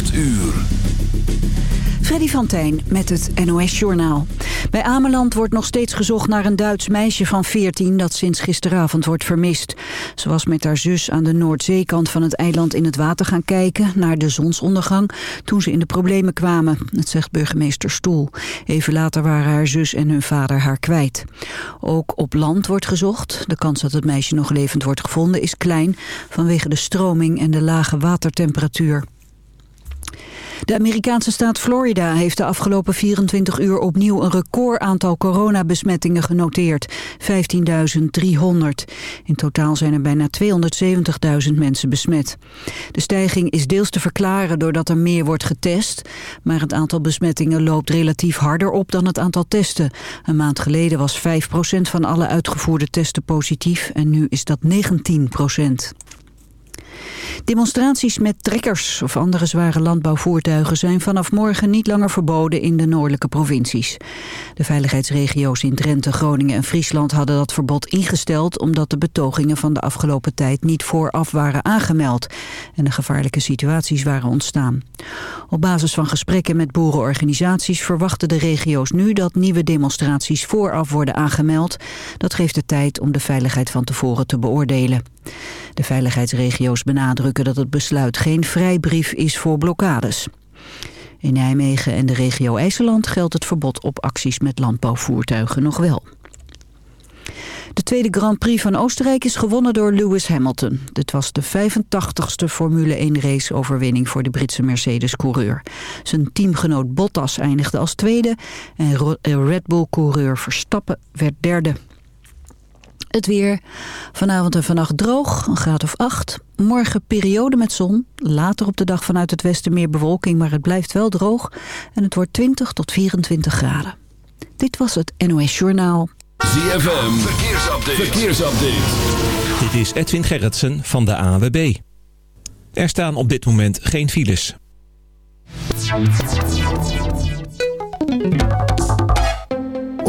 8 uur. Freddy van Tijn met het NOS-journaal. Bij Ameland wordt nog steeds gezocht naar een Duits meisje van 14... dat sinds gisteravond wordt vermist. Ze was met haar zus aan de Noordzeekant van het eiland in het water gaan kijken... naar de zonsondergang toen ze in de problemen kwamen. Dat zegt burgemeester Stoel. Even later waren haar zus en hun vader haar kwijt. Ook op land wordt gezocht. De kans dat het meisje nog levend wordt gevonden is klein... vanwege de stroming en de lage watertemperatuur. De Amerikaanse staat Florida heeft de afgelopen 24 uur opnieuw een record aantal coronabesmettingen genoteerd. 15.300. In totaal zijn er bijna 270.000 mensen besmet. De stijging is deels te verklaren doordat er meer wordt getest. Maar het aantal besmettingen loopt relatief harder op dan het aantal testen. Een maand geleden was 5% van alle uitgevoerde testen positief en nu is dat 19%. Demonstraties met trekkers of andere zware landbouwvoertuigen zijn vanaf morgen niet langer verboden in de noordelijke provincies. De veiligheidsregio's in Drenthe, Groningen en Friesland hadden dat verbod ingesteld omdat de betogingen van de afgelopen tijd niet vooraf waren aangemeld en de gevaarlijke situaties waren ontstaan. Op basis van gesprekken met boerenorganisaties verwachten de regio's nu dat nieuwe demonstraties vooraf worden aangemeld. Dat geeft de tijd om de veiligheid van tevoren te beoordelen. De veiligheidsregio's benadrukken dat het besluit geen vrijbrief is voor blokkades. In Nijmegen en de regio IJsseland geldt het verbod op acties met landbouwvoertuigen nog wel. De tweede Grand Prix van Oostenrijk is gewonnen door Lewis Hamilton. Dit was de 85ste Formule 1-race overwinning voor de Britse Mercedes-coureur. Zijn teamgenoot Bottas eindigde als tweede en Red Bull-coureur Verstappen werd derde. Het weer. Vanavond en vannacht droog, een graad of 8. Morgen periode met zon. Later op de dag vanuit het westen meer bewolking, maar het blijft wel droog. En het wordt 20 tot 24 graden. Dit was het NOS Journaal. ZFM, verkeersupdate. verkeersupdate. Dit is Edwin Gerritsen van de AWB. Er staan op dit moment geen files.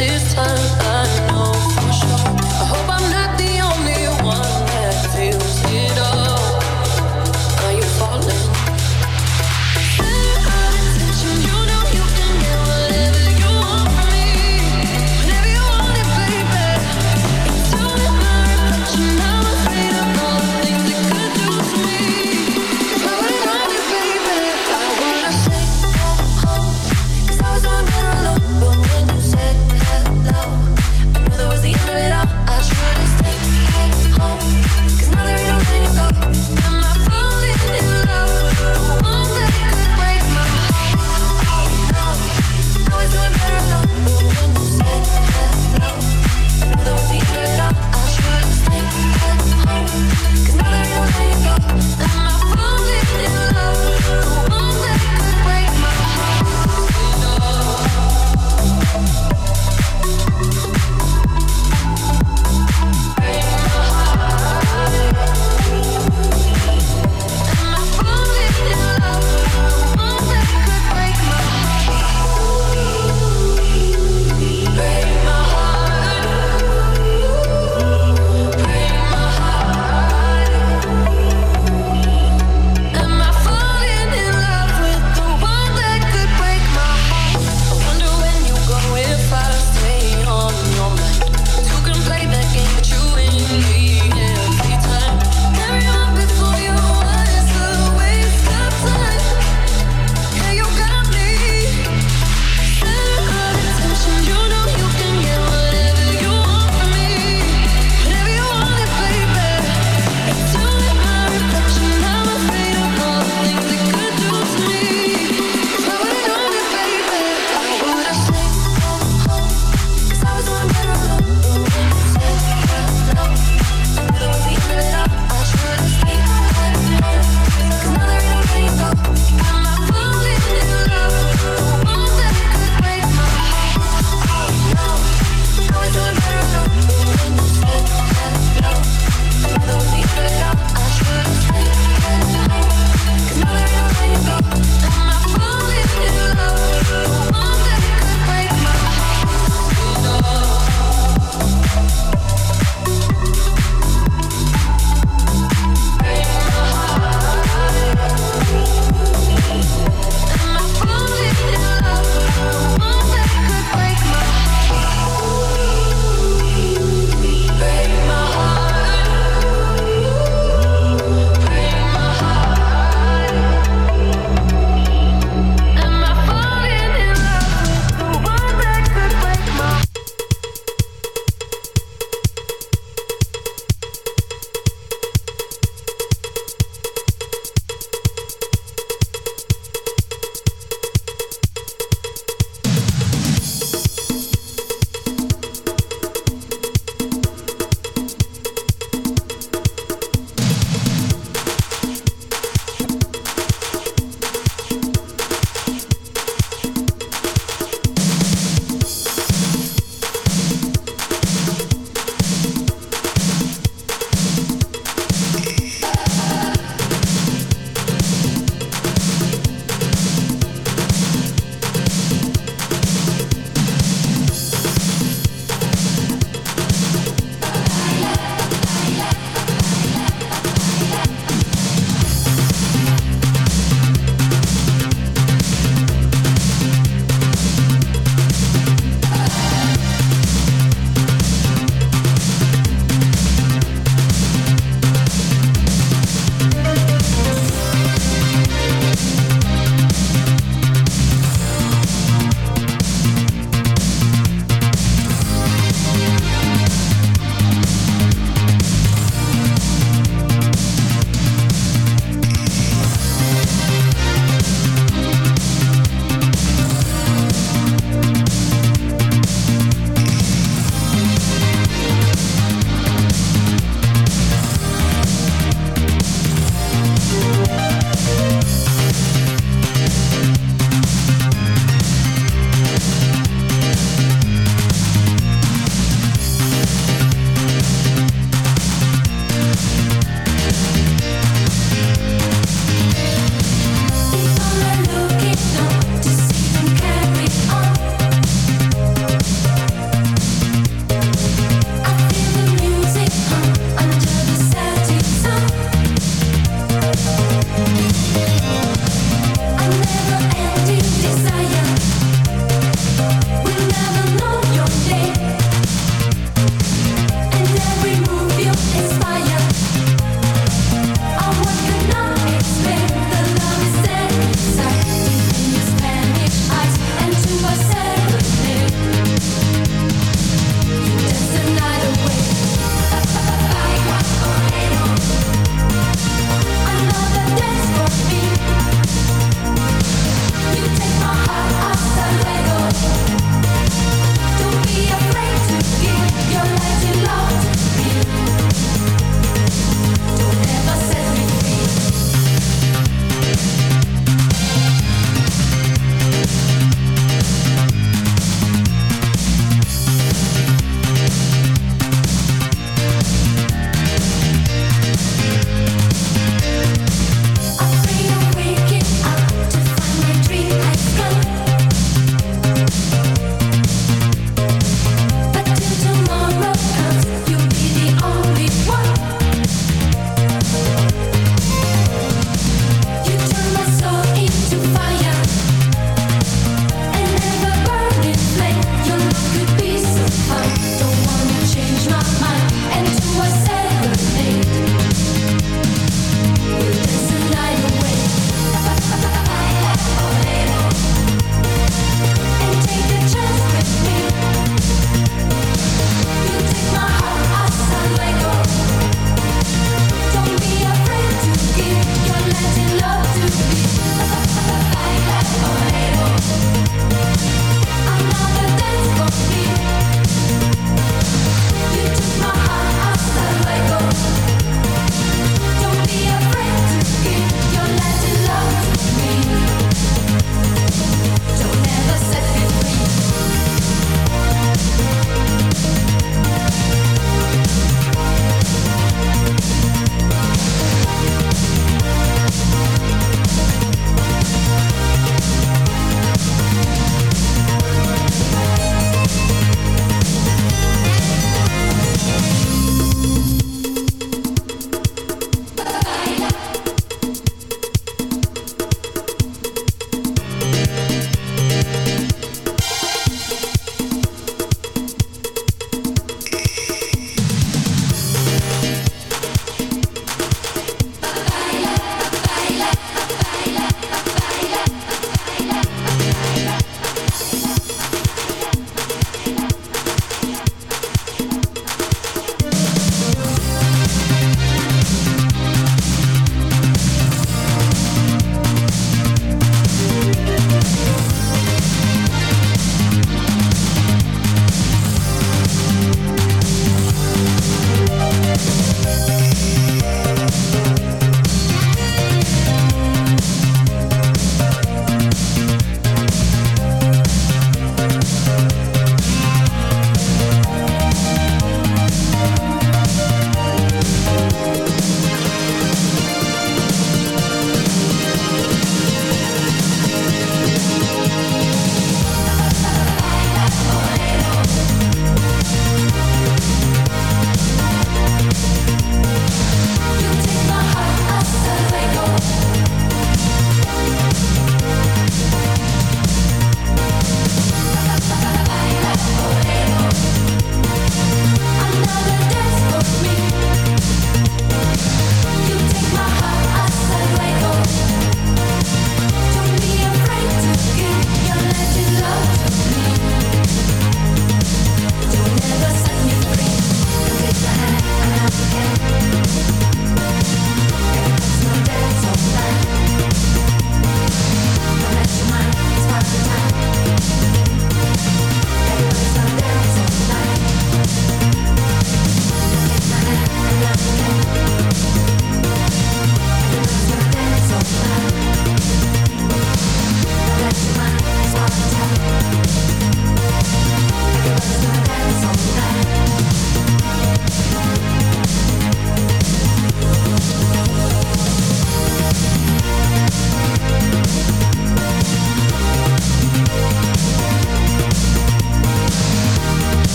this time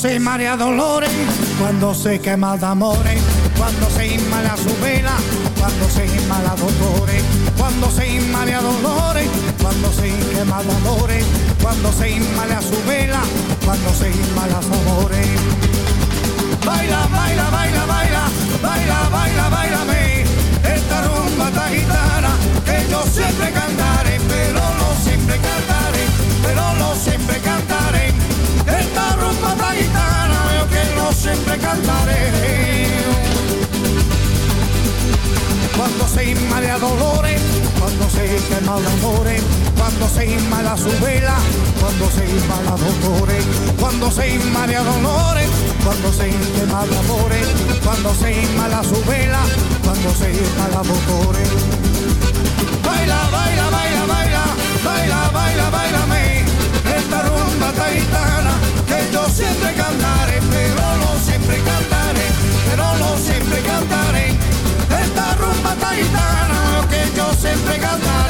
se marea dolores, cuando se quema de amores, cuando se inmala su vela, cuando se inmala dolores, cuando se inmala dolores, cuando se quema de amores, cuando se inmala su vela, cuando se inmala su amores. Baila, baila, baila, baila, baila, baila, baila, me esta rumba esta gitana que yo siempre cantaré, pero no siempre cantaré, pero no siempre cantaré. Esta gitana yo que no siempre cantaré. Cuando se inmala dolores, cuando se quema de amores, cuando se inmala su vela, cuando se inmala dolores, cuando se inmala dolores, cuando se quema de amores, cuando se inmala su vela, cuando se inmala dolores. Siempre cantaré, pero no siempre cantaré, pero no siempre cantaré. Esta rumba taitana que yo siempre cantaré.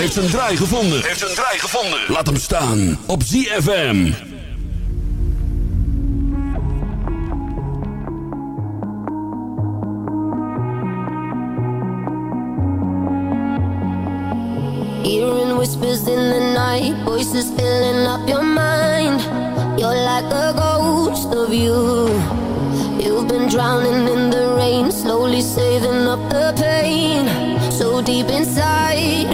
Heeft een draai gevonden. Heeft een draai gevonden. Laat hem staan op ZFM. Hearing whispers in the night, voices filling up your mind. You're like a ghost of you. You've been drowning in the rain, slowly saving up the pain. So deep inside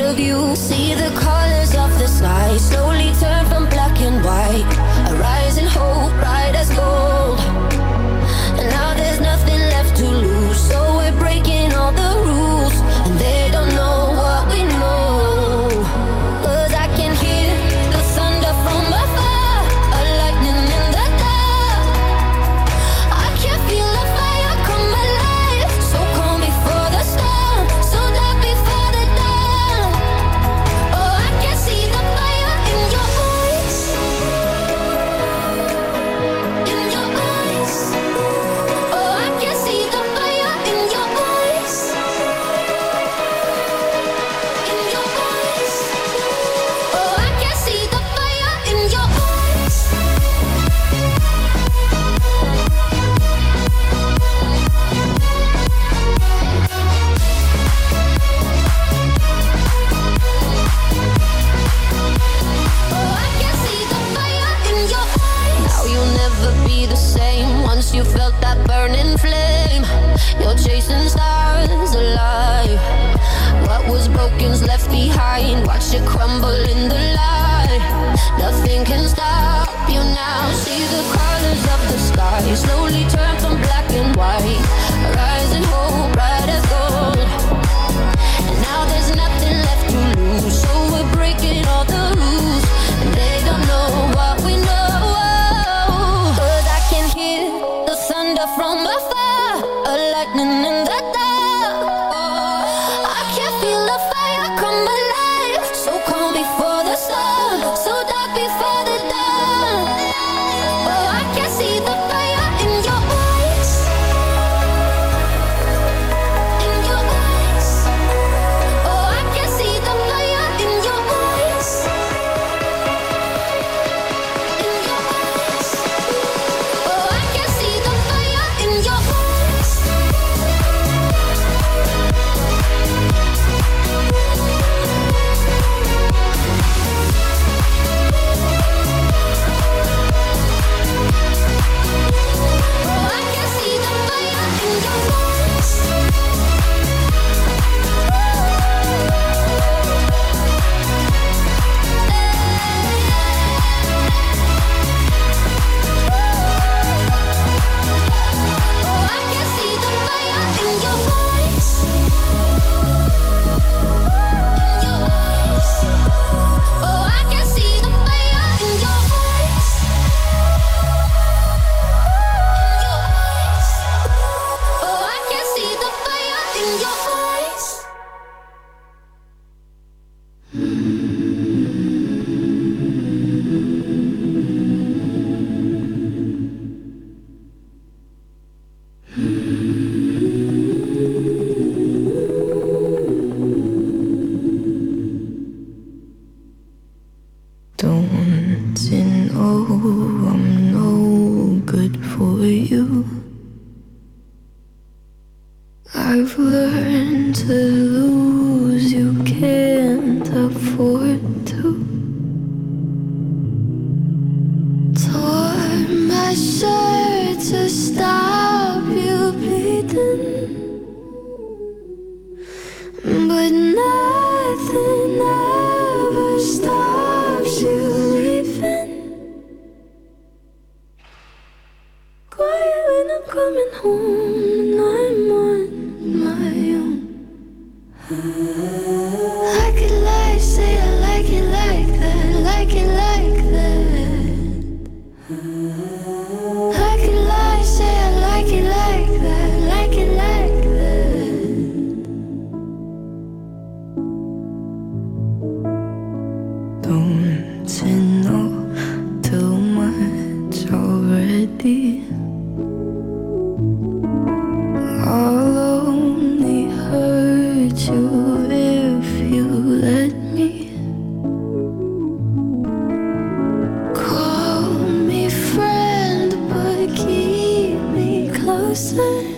closer.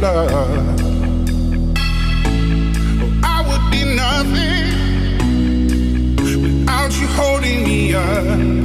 love. I would be nothing without you holding me up.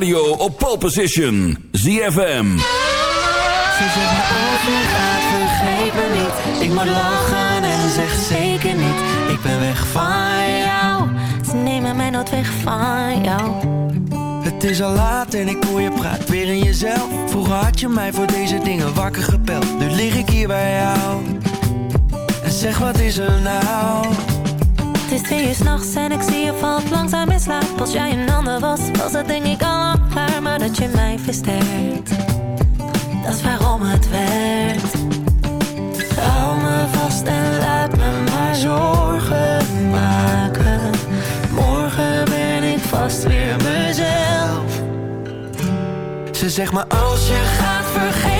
radio op pole position. ZFM. Ze zegt me af niet. Ik moet lachen en zeg zeker niet. Ik ben weg van jou. Ze nemen mij nooit weg van jou. Het is al laat en ik hoor je praat weer in jezelf. Vroeger had je mij voor deze dingen wakker gebeld. Nu lig ik hier bij jou. En zeg wat is er nou? is twee uur s'nachts en ik zie je valt langzaam in slaap. Als jij een ander was, was dat denk ik al klaar. Maar dat je mij versterkt, dat is waarom het werkt. Hou me vast en laat me maar zorgen maken. Morgen ben ik vast weer mezelf. Ze zegt me als je gaat vergeten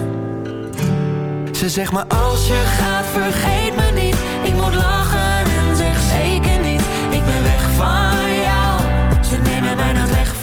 Ze zegt maar als je gaat vergeet me niet. Ik moet lachen en zeg zeker niet. Ik ben weg van jou. Ze nemen mij nooit weg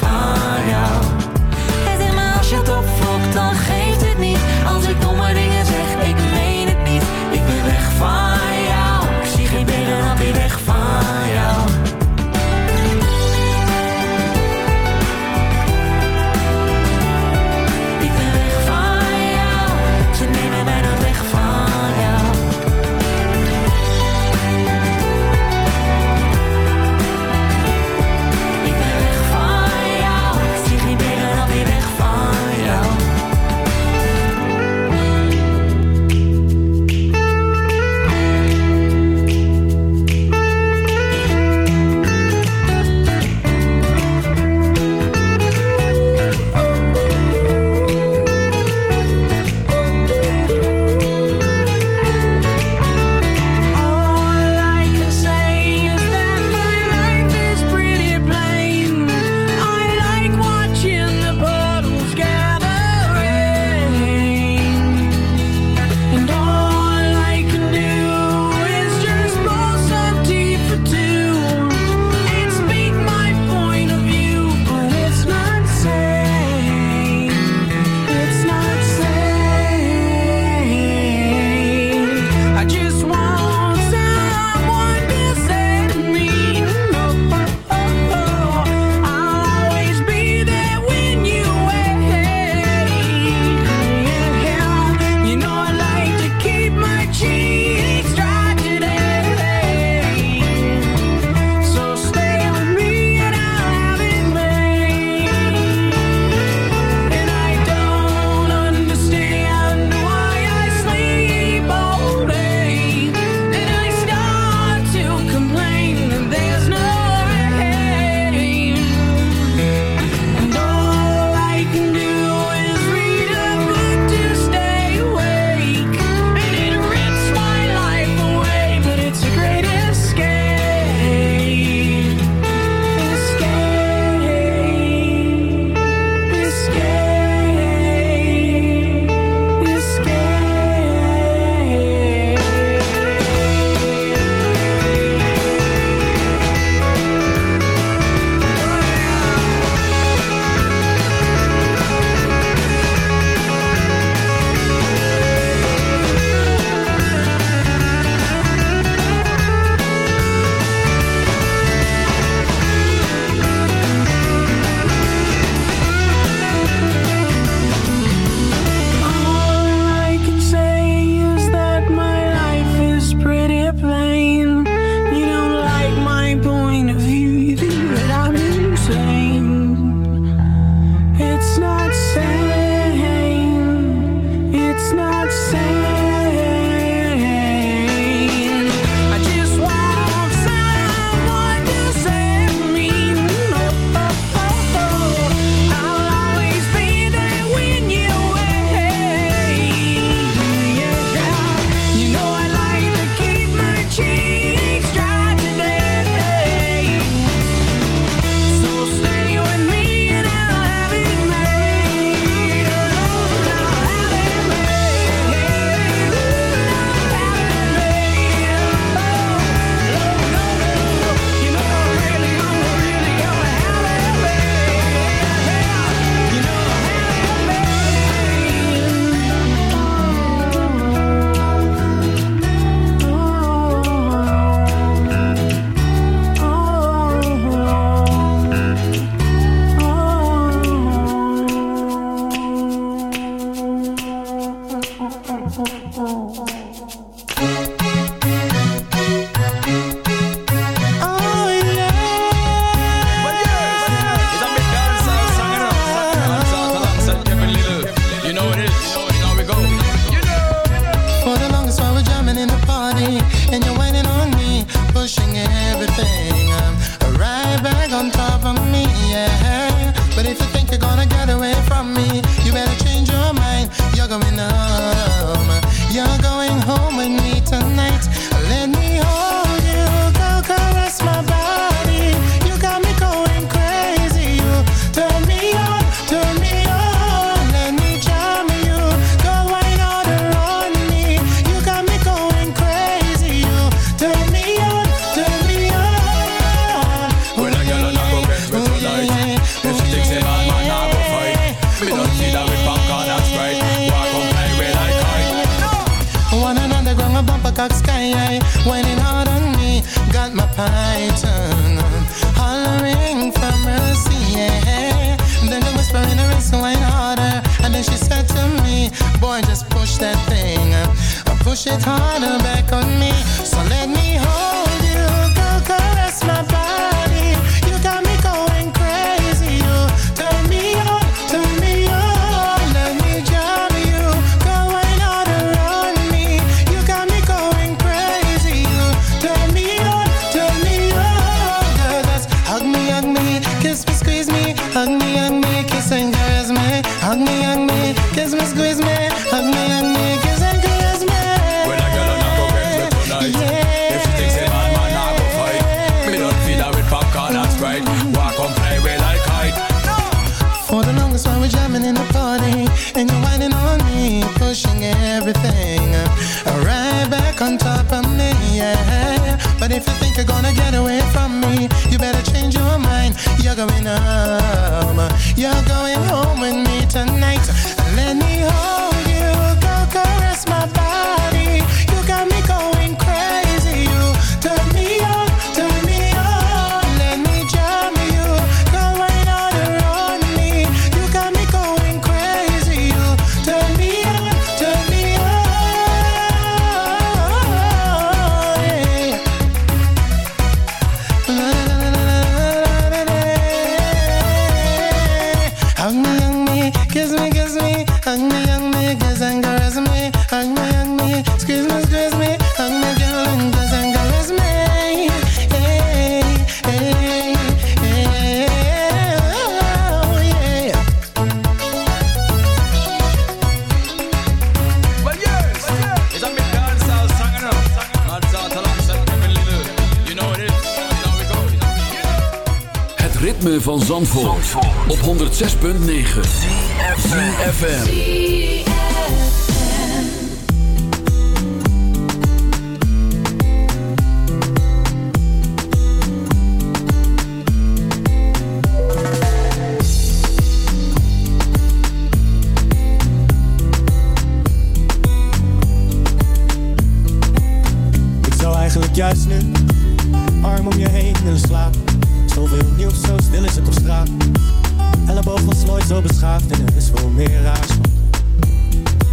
Elleboog was nooit zo beschaafd en er is veel meer raars.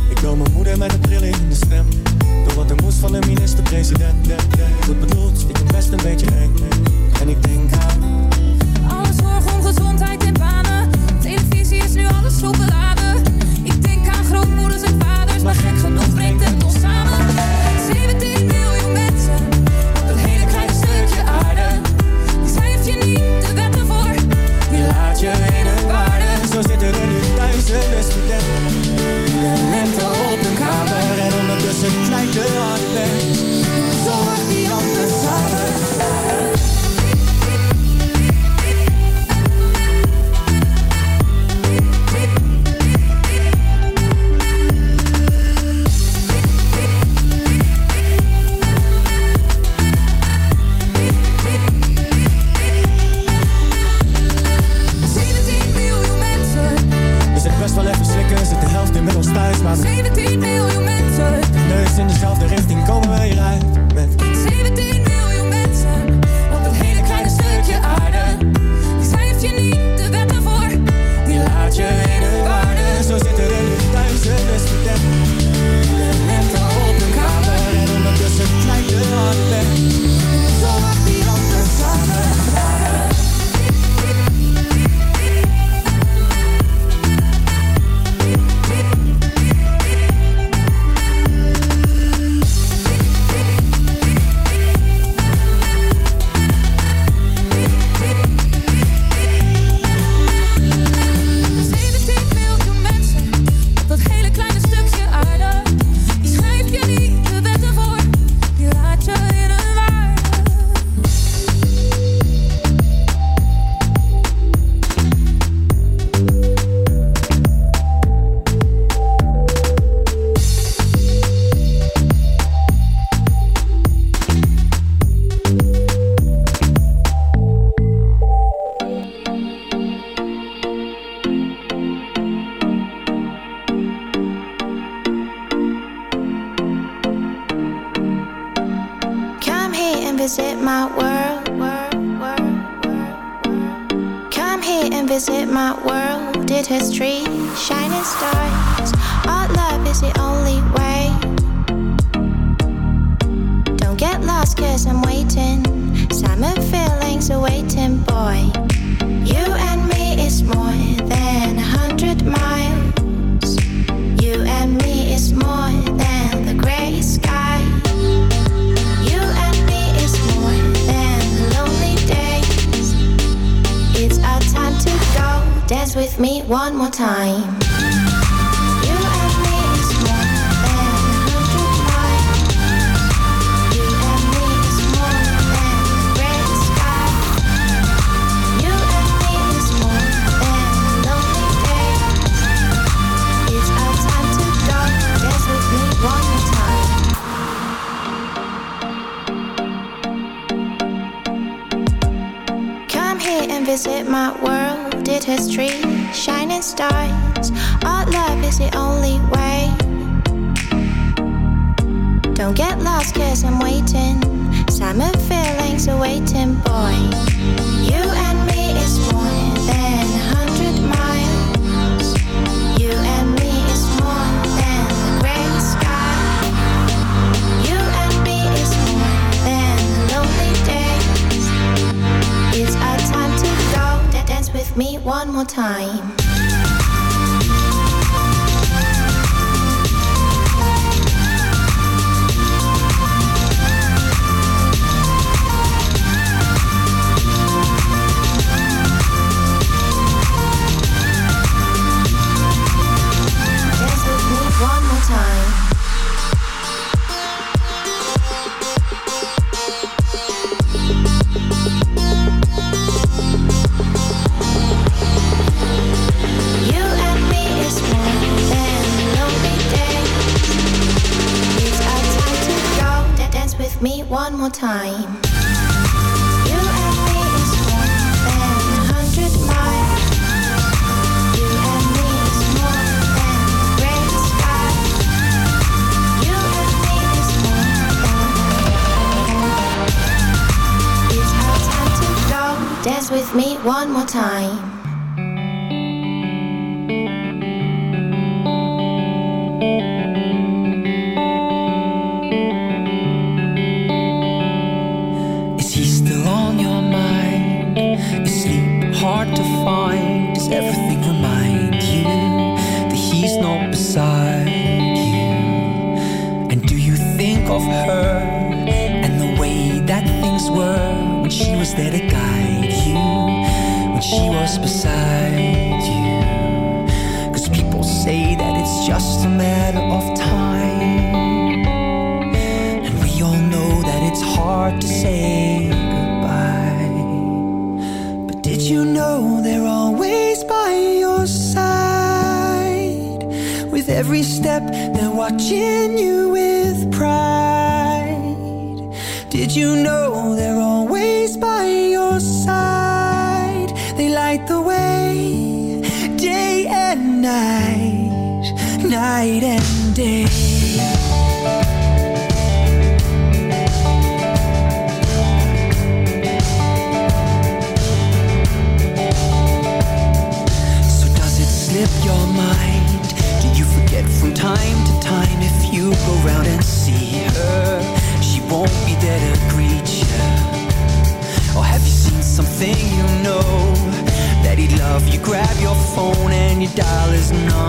Ik wil mijn moeder met een bril in de stem. Door wat er moest van de minister-president. Goed bedoeld, ik het best een beetje eng. En ik denk aan... alles zorg om gezondheid en banen. Televisie is nu alles zo. Ik denk aan grootmoeders en vaders, maar gek genoeg brengt time. You know no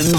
zandvoort en